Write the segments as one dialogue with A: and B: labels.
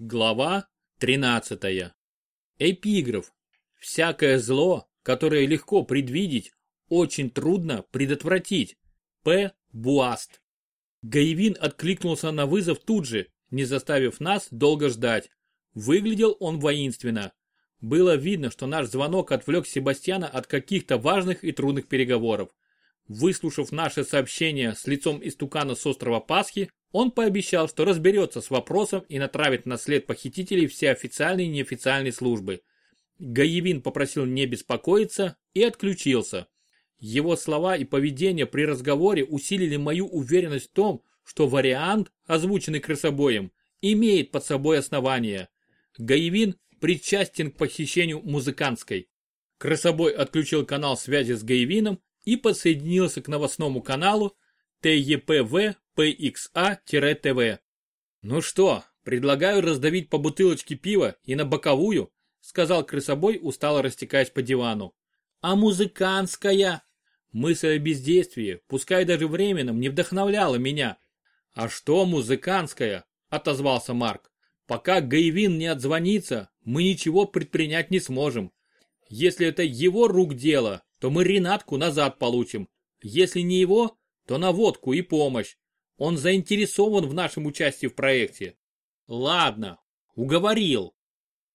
A: Глава 13. Эпиграф. Всякое зло, которое легко предвидеть, очень трудно предотвратить. П. Буаст. Гаевин откликнулся на вызов тут же, не заставив нас долго ждать. Выглядел он воинственно. Было видно, что наш звонок отвлек Себастьяна от каких-то важных и трудных переговоров. Выслушав наше сообщение с лицом истукана с острова Пасхи, он пообещал, что разберется с вопросом и натравит на след похитителей все официальные и неофициальные службы. Гаевин попросил не беспокоиться и отключился. Его слова и поведение при разговоре усилили мою уверенность в том, что вариант, озвученный крысобоем, имеет под собой основания. Гаевин причастен к похищению музыкантской. Крысобой отключил канал связи с Гаевином и подсоединился к новостному каналу ТЕПВ PXA-TV. Ну что, предлагаю раздавить по бутылочке пива и на боковую, сказал крысобой, устало растекаясь по дивану. А музыкантская? Мысль о бездействии, пускай даже временном, не вдохновляла меня. А что музыкантская? Отозвался Марк. Пока Гайвин не отзвонится, мы ничего предпринять не сможем. Если это его рук дело, то мы Ренатку назад получим. Если не его, то на водку и помощь. Он заинтересован в нашем участии в проекте. Ладно, уговорил.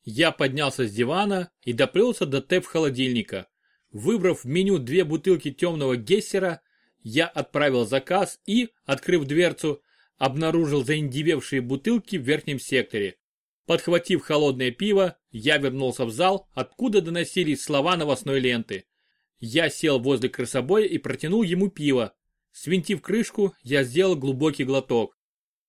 A: Я поднялся с дивана и доплелся до ТЭП холодильника. Выбрав в меню две бутылки темного гессера, я отправил заказ и, открыв дверцу, обнаружил заиндевевшие бутылки в верхнем секторе. Подхватив холодное пиво, я вернулся в зал, откуда доносились слова новостной ленты. Я сел возле крысобоя и протянул ему пиво, Свинтив крышку, я сделал глубокий глоток.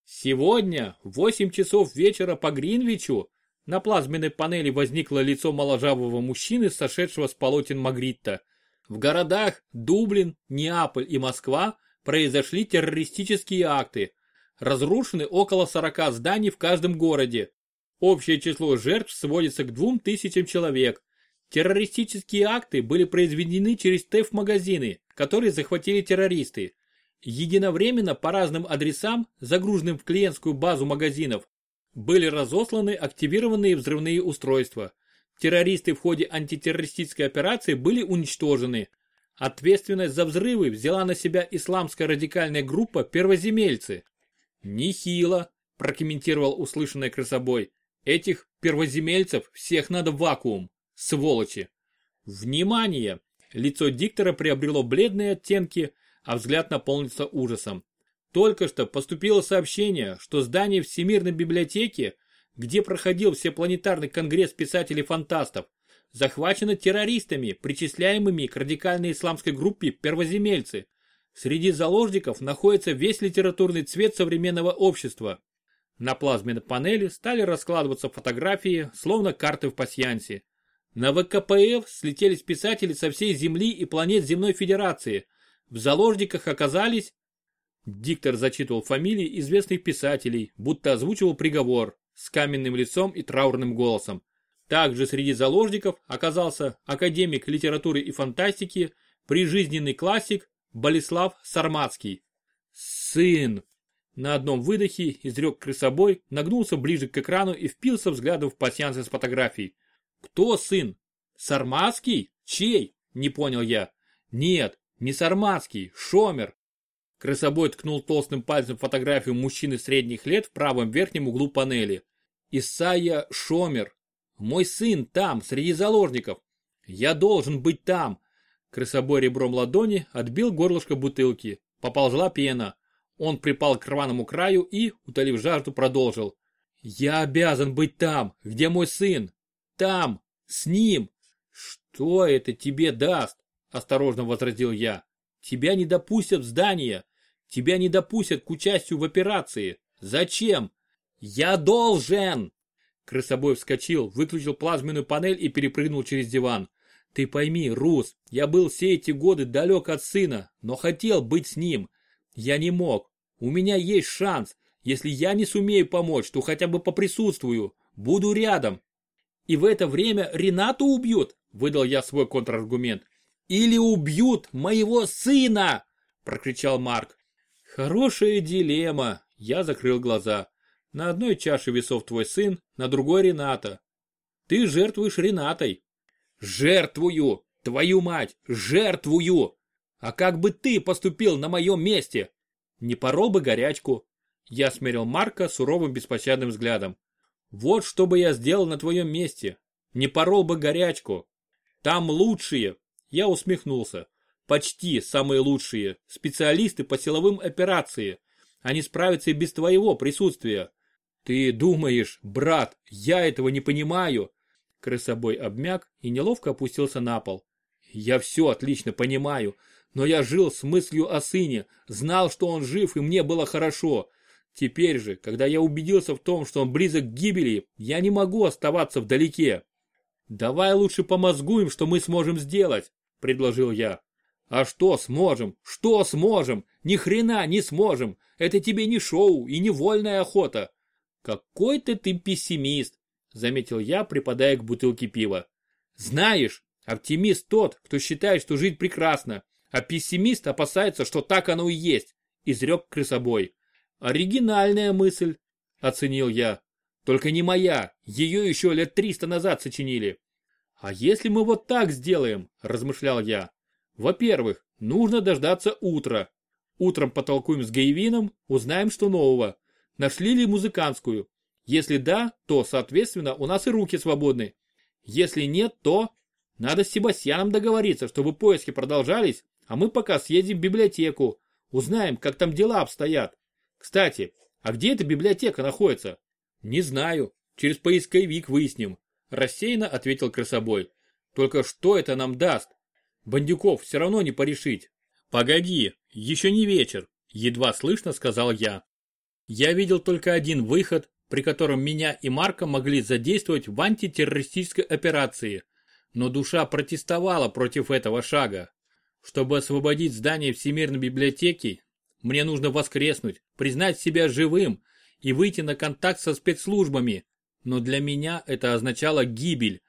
A: Сегодня, в 8 часов вечера по Гринвичу, на плазменной панели возникло лицо моложавого мужчины, сошедшего с полотен Магритта. В городах Дублин, Неаполь и Москва произошли террористические акты. Разрушены около 40 зданий в каждом городе. Общее число жертв сводится к 2000 человек. Террористические акты были произведены через ТЭФ-магазины, которые захватили террористы. Единовременно по разным адресам, загруженным в клиентскую базу магазинов, были разосланы активированные взрывные устройства. Террористы в ходе антитеррористической операции были уничтожены. Ответственность за взрывы взяла на себя исламская радикальная группа «Первоземельцы». «Нехило», прокомментировал услышанное красобой. «Этих первоземельцев всех надо в вакуум, сволочи». «Внимание! Лицо диктора приобрело бледные оттенки, а взгляд наполнился ужасом. Только что поступило сообщение, что здание Всемирной библиотеки, где проходил всепланетарный конгресс писателей-фантастов, захвачено террористами, причисляемыми к радикальной исламской группе «Первоземельцы». Среди заложников находится весь литературный цвет современного общества. На плазменной панели стали раскладываться фотографии, словно карты в пасьянсе. На ВКПФ слетелись писатели со всей Земли и планет Земной Федерации. В заложниках оказались... Диктор зачитывал фамилии известных писателей, будто озвучивал приговор, с каменным лицом и траурным голосом. Также среди заложников оказался академик литературы и фантастики, прижизненный классик Болеслав Сарматский. «Сын!» На одном выдохе изрек крысобой, нагнулся ближе к экрану и впился взглядом в пасьянсы с фотографией. Кто сын? Сарматский? Чей? Не понял я. Нет, не Сарматский, Шомер. Крысобой ткнул толстым пальцем фотографию мужчины средних лет в правом верхнем углу панели. Исайя Шомер. Мой сын там, среди заложников. Я должен быть там. Крысобой ребром ладони отбил горлышко бутылки. Поползла пена. Он припал к рваному краю и, утолив жажду, продолжил. «Я обязан быть там, где мой сын. Там, с ним. Что это тебе даст? Осторожно возразил я. Тебя не допустят в здание. Тебя не допустят к участию в операции. Зачем? Я должен! Крысобой вскочил, выключил плазменную панель и перепрыгнул через диван. Ты пойми, Рус, я был все эти годы далек от сына, но хотел быть с ним. Я не мог. У меня есть шанс. Если я не сумею помочь, то хотя бы поприсутствую. Буду рядом. И в это время Ренату убьют, выдал я свой контраргумент. Или убьют моего сына, прокричал Марк. Хорошая дилемма, я закрыл глаза. На одной чаше весов твой сын, на другой Рената. Ты жертвуешь Ренатой. Жертвую! Твою мать! Жертвую! А как бы ты поступил на моем месте? Не порол бы горячку. Я смерил Марка суровым беспощадным взглядом. Вот что бы я сделал на твоем месте. Не порол бы горячку. Там лучшие. Я усмехнулся. Почти самые лучшие. Специалисты по силовым операциям. Они справятся и без твоего присутствия. Ты думаешь, брат, я этого не понимаю? Крысобой обмяк и неловко опустился на пол. Я все отлично понимаю, но я жил с мыслью о сыне, знал, что он жив и мне было хорошо. Теперь же, когда я убедился в том, что он близок к гибели, я не могу оставаться вдалеке. Давай лучше помозгуем, что мы сможем сделать, предложил я. А что сможем? Что сможем? Ни хрена не сможем. Это тебе не шоу и не вольная охота. Какой ты ты пессимист, заметил я, припадая к бутылке пива. Знаешь, оптимист тот, кто считает, что жить прекрасно, а пессимист опасается, что так оно и есть, изрек крысобой. Оригинальная мысль, оценил я. Только не моя, ее еще лет триста назад сочинили. А если мы вот так сделаем, размышлял я. Во-первых, нужно дождаться утра. Утром потолкуем с Гейвином, узнаем, что нового. Нашли ли музыкантскую? Если да, то, соответственно, у нас и руки свободны. Если нет, то... Надо с Себастьяном договориться, чтобы поиски продолжались, а мы пока съездим в библиотеку. Узнаем, как там дела обстоят. Кстати, а где эта библиотека находится? Не знаю. Через поисковик выясним. Рассеянно ответил красобой. Только что это нам даст? Бандюков все равно не порешить. Погоди, еще не вечер, едва слышно сказал я. Я видел только один выход, при котором меня и Марка могли задействовать в антитеррористической операции. Но душа протестовала против этого шага. Чтобы освободить здание Всемирной библиотеки, мне нужно воскреснуть, признать себя живым и выйти на контакт со спецслужбами. Но для меня это означало гибель,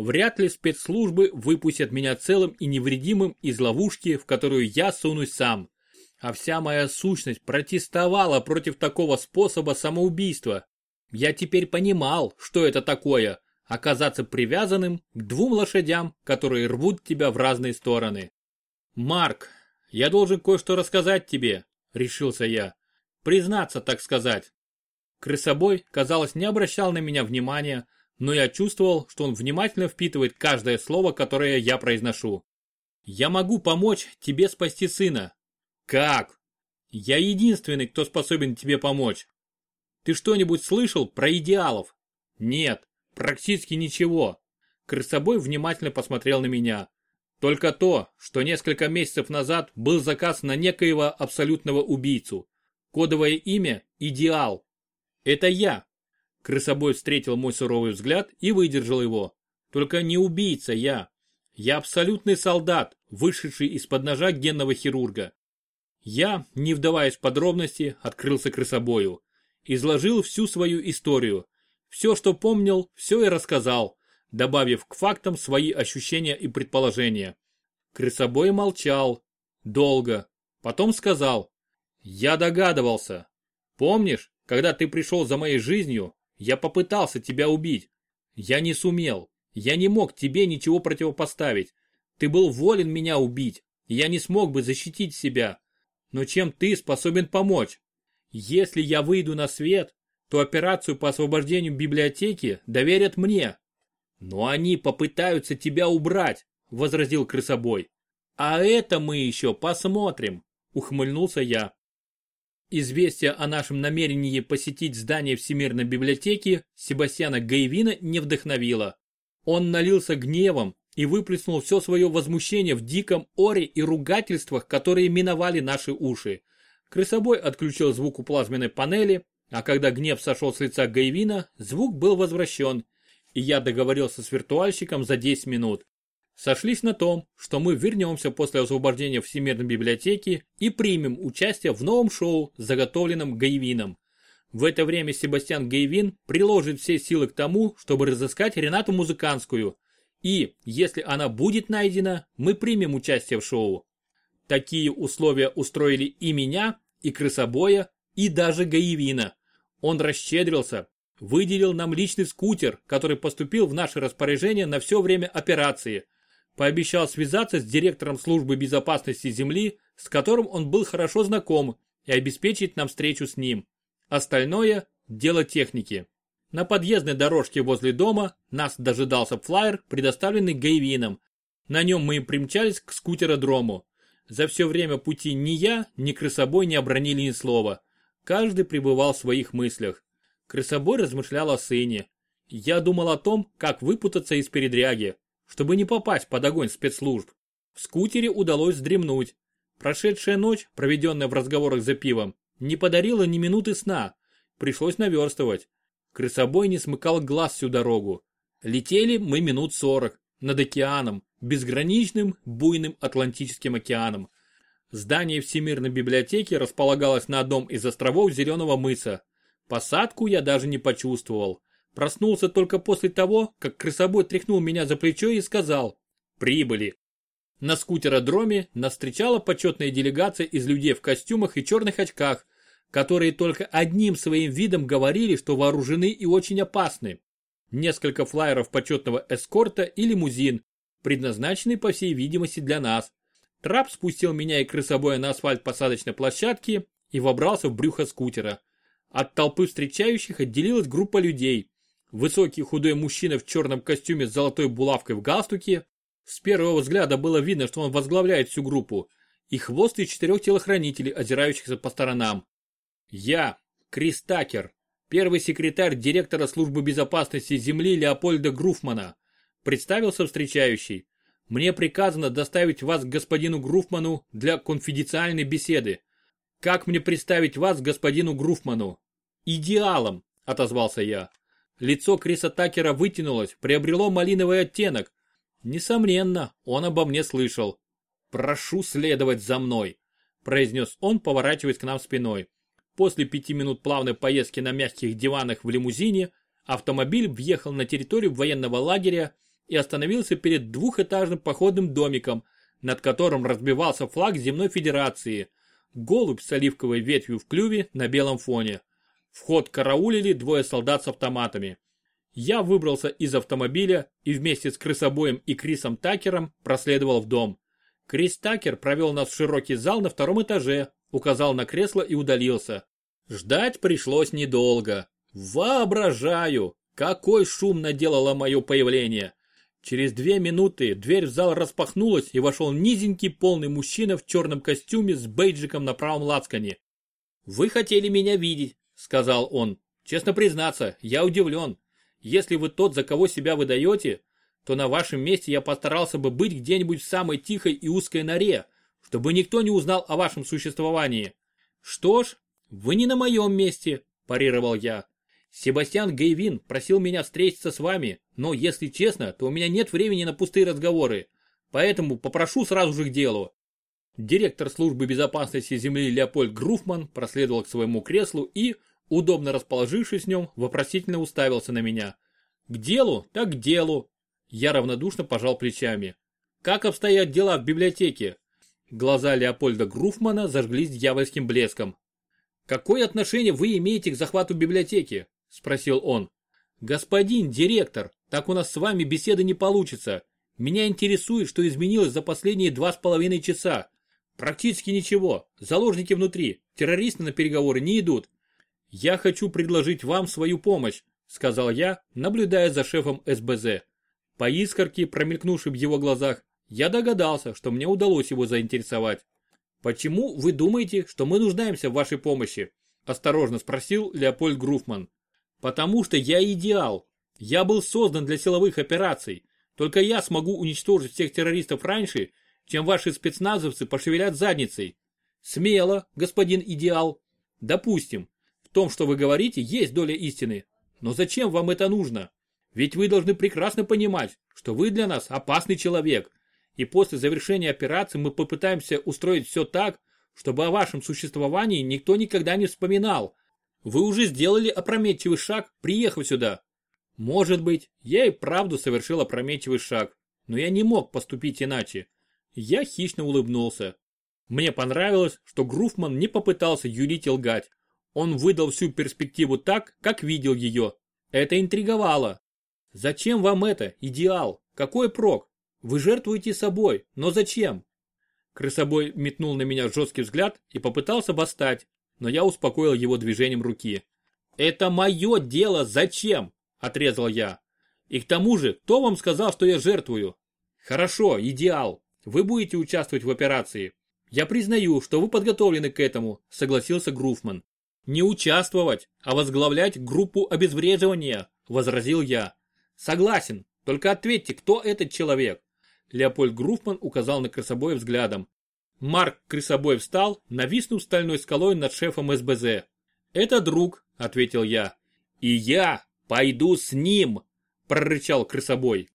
A: Вряд ли спецслужбы выпустят меня целым и невредимым из ловушки, в которую я сунусь сам. А вся моя сущность протестовала против такого способа самоубийства. Я теперь понимал, что это такое – оказаться привязанным к двум лошадям, которые рвут тебя в разные стороны. «Марк, я должен кое-что рассказать тебе», – решился я. «Признаться, так сказать». Крысобой, казалось, не обращал на меня внимания, но я чувствовал, что он внимательно впитывает каждое слово, которое я произношу. «Я могу помочь тебе спасти сына». «Как?» «Я единственный, кто способен тебе помочь». «Ты что-нибудь слышал про идеалов?» «Нет, практически ничего». Крысобой внимательно посмотрел на меня. Только то, что несколько месяцев назад был заказ на некоего абсолютного убийцу. Кодовое имя – Идеал. Это я, Крысобой встретил мой суровый взгляд и выдержал его. Только не убийца я. Я абсолютный солдат, вышедший из-под ножа генного хирурга. Я, не вдаваясь в подробности, открылся крысобою. Изложил всю свою историю. Все, что помнил, все и рассказал, добавив к фактам свои ощущения и предположения. Крысобой молчал. Долго. Потом сказал. Я догадывался. Помнишь, когда ты пришел за моей жизнью, я попытался тебя убить. Я не сумел. Я не мог тебе ничего противопоставить. Ты был волен меня убить. Я не смог бы защитить себя. Но чем ты способен помочь? Если я выйду на свет, то операцию по освобождению библиотеки доверят мне. Но они попытаются тебя убрать, возразил крысобой. А это мы еще посмотрим, ухмыльнулся я. Известие о нашем намерении посетить здание Всемирной библиотеки Себастьяна Гайвина не вдохновило. Он налился гневом и выплеснул все свое возмущение в диком оре и ругательствах, которые миновали наши уши. Крысобой отключил звук у плазменной панели, а когда гнев сошел с лица Гайвина, звук был возвращен, и я договорился с виртуальщиком за 10 минут сошлись на том, что мы вернемся после освобождения Всемирной библиотеки и примем участие в новом шоу, заготовленном Гайвином. В это время Себастьян Гейвин приложит все силы к тому, чтобы разыскать Ренату Музыканскую. И, если она будет найдена, мы примем участие в шоу. Такие условия устроили и меня, и крысобоя, и даже Гаевина. Он расщедрился, выделил нам личный скутер, который поступил в наше распоряжение на все время операции. Пообещал связаться с директором службы безопасности Земли, с которым он был хорошо знаком, и обеспечить нам встречу с ним. Остальное – дело техники. На подъездной дорожке возле дома нас дожидался флайер, предоставленный Гайвином. На нем мы и примчались к скутеродрому. За все время пути ни я, ни крысобой не обронили ни слова. Каждый пребывал в своих мыслях. Крысобой размышлял о сыне. Я думал о том, как выпутаться из передряги, чтобы не попасть под огонь спецслужб. В скутере удалось вздремнуть. Прошедшая ночь, проведенная в разговорах за пивом, не подарила ни минуты сна. Пришлось наверстывать. Крысобой не смыкал глаз всю дорогу. Летели мы минут сорок, над океаном, безграничным, буйным Атлантическим океаном. Здание Всемирной библиотеки располагалось на одном из островов Зеленого мыса. Посадку я даже не почувствовал. Проснулся только после того, как крысобой тряхнул меня за плечо и сказал «Прибыли». На скутеродроме нас встречала почетная делегация из людей в костюмах и черных очках, которые только одним своим видом говорили, что вооружены и очень опасны. Несколько флайеров почетного эскорта и лимузин, предназначенный по всей видимости для нас. Трап спустил меня и крысобоя на асфальт посадочной площадки и вобрался в брюхо скутера. От толпы встречающих отделилась группа людей. Высокий худой мужчина в черном костюме с золотой булавкой в галстуке. С первого взгляда было видно, что он возглавляет всю группу. И хвост из четырех телохранителей, озирающихся по сторонам. Я, Крис Такер, первый секретарь директора службы безопасности Земли Леопольда Груфмана, представился встречающий. Мне приказано доставить вас к господину Груфману для конфиденциальной беседы. Как мне представить вас господину Груфману? Идеалом, отозвался я. Лицо Криса Такера вытянулось, приобрело малиновый оттенок. Несомненно, он обо мне слышал. «Прошу следовать за мной», произнес он, поворачиваясь к нам спиной. После пяти минут плавной поездки на мягких диванах в лимузине автомобиль въехал на территорию военного лагеря и остановился перед двухэтажным походным домиком, над которым разбивался флаг Земной Федерации, голубь с оливковой ветвью в клюве на белом фоне. Вход караулили двое солдат с автоматами. Я выбрался из автомобиля и вместе с крысобоем и Крисом Такером проследовал в дом. Крис Такер провел нас в широкий зал на втором этаже, указал на кресло и удалился. Ждать пришлось недолго. Воображаю, какой шум наделало мое появление. Через две минуты дверь в зал распахнулась и вошел низенький полный мужчина в черном костюме с бейджиком на правом лацкане. «Вы хотели меня видеть», — сказал он. «Честно признаться, я удивлен. Если вы тот, за кого себя выдаете, то на вашем месте я постарался бы быть где-нибудь в самой тихой и узкой норе, чтобы никто не узнал о вашем существовании. Что ж, вы не на моем месте, парировал я. Себастьян Гейвин просил меня встретиться с вами, но, если честно, то у меня нет времени на пустые разговоры, поэтому попрошу сразу же к делу. Директор службы безопасности Земли Леопольд Груфман проследовал к своему креслу и, удобно расположившись в нем, вопросительно уставился на меня. К делу, так к делу. Я равнодушно пожал плечами. Как обстоят дела в библиотеке? Глаза Леопольда Груфмана зажглись дьявольским блеском. «Какое отношение вы имеете к захвату библиотеки?» – спросил он. «Господин директор, так у нас с вами беседы не получится. Меня интересует, что изменилось за последние два с половиной часа. Практически ничего. Заложники внутри. Террористы на переговоры не идут. Я хочу предложить вам свою помощь, сказал я, наблюдая за шефом СБЗ. По искорке, промелькнувшей в его глазах, я догадался, что мне удалось его заинтересовать. «Почему вы думаете, что мы нуждаемся в вашей помощи?» – осторожно спросил Леопольд Груфман. «Потому что я идеал. Я был создан для силовых операций. Только я смогу уничтожить всех террористов раньше, чем ваши спецназовцы пошевелят задницей. Смело, господин идеал. Допустим, в том, что вы говорите, есть доля истины. Но зачем вам это нужно? Ведь вы должны прекрасно понимать, что вы для нас опасный человек, и после завершения операции мы попытаемся устроить все так, чтобы о вашем существовании никто никогда не вспоминал. Вы уже сделали опрометчивый шаг, приехав сюда. Может быть, я и правду совершил опрометчивый шаг, но я не мог поступить иначе. Я хищно улыбнулся. Мне понравилось, что Груфман не попытался юлить и лгать. Он выдал всю перспективу так, как видел ее. Это интриговало. Зачем вам это, идеал? Какой прок? Вы жертвуете собой, но зачем? Крысобой метнул на меня жесткий взгляд и попытался восстать, но я успокоил его движением руки. «Это мое дело, зачем?» – отрезал я. «И к тому же, кто вам сказал, что я жертвую?» «Хорошо, идеал. Вы будете участвовать в операции. Я признаю, что вы подготовлены к этому», – согласился Груфман. «Не участвовать, а возглавлять группу обезвреживания», – возразил я. «Согласен, только ответьте, кто этот человек?» Леопольд Груфман указал на крысобоя взглядом. Марк Крысобой встал, нависнув стальной скалой над шефом СБЗ. «Это друг», — ответил я. «И я пойду с ним», — прорычал Крысобой.